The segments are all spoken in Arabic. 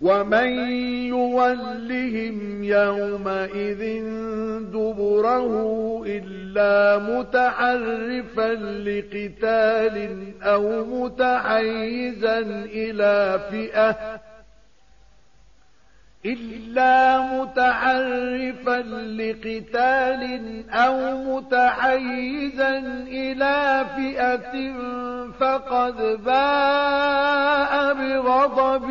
ومن يولهم يومئذ دبره إلا متحرفا لقتال أو متحيزا إلى فئة إلا متحرفا لقتال أو متحيزا إلى فئة فقد باء بغضب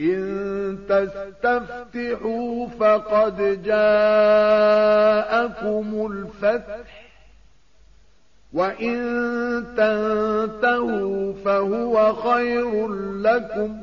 إن تستفتحوا فقد جاءكم الفتح وإن تنتهوا فهو خير لكم.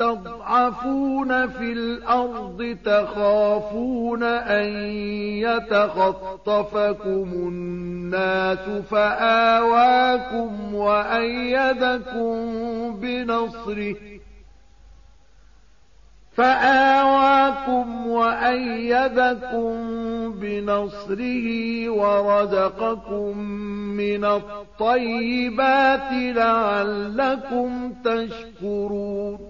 تستضعفون في الأرض تخافون أن يتخطفكم الناس فآواكم وأيدكم بنصره فآواكم وأيدكم بنصره ورزقكم من الطيبات لعلكم تشكرون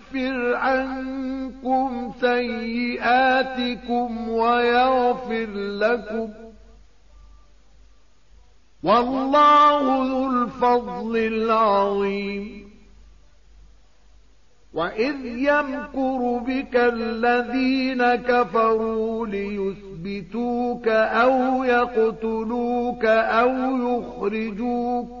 عنكم سيئاتكم ويغفر لكم. والله ذو الفضل العظيم. وإذ يمكر بك الذين كفروا ليثبتوك أو يقتلوك أو يخرجوك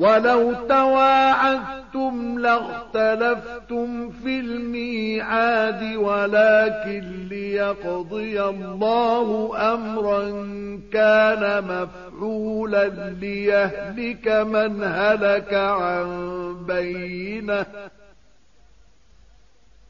ولو تواعدتم لاختلفتم في الميعاد ولكن ليقضي الله أمرا كان مفعولا ليهلك من هلك عن بينة.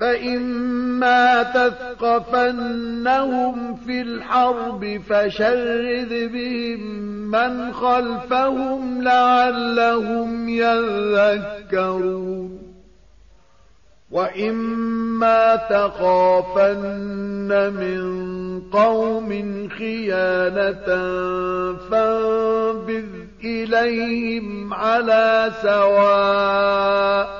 فإما تثقفنهم في الحرب فشرد بهم من خلفهم لعلهم يذكرون. وإما تخافن من قوم خيانة فانبذ إليهم على سواء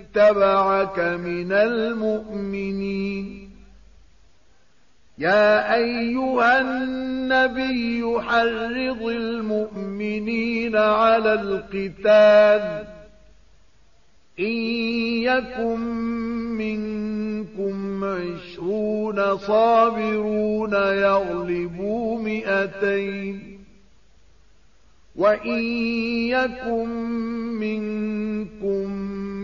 اتبعك من المؤمنين. يا أيها النبي حرض المؤمنين على القتال. إن يكن منكم عشرون صابرون يغلبوا مئتين. وإن يكن منكم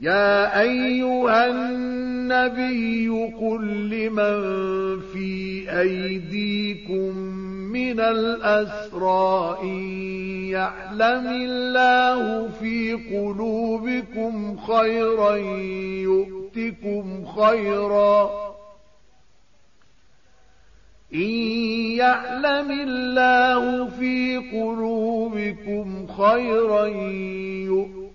يا أيها النبي قل لمن في أيديكم من الأسرى إن يعلم الله في قلوبكم خيرا يؤتكم خيرا إن يعلم الله في قلوبكم خيرا يؤتكم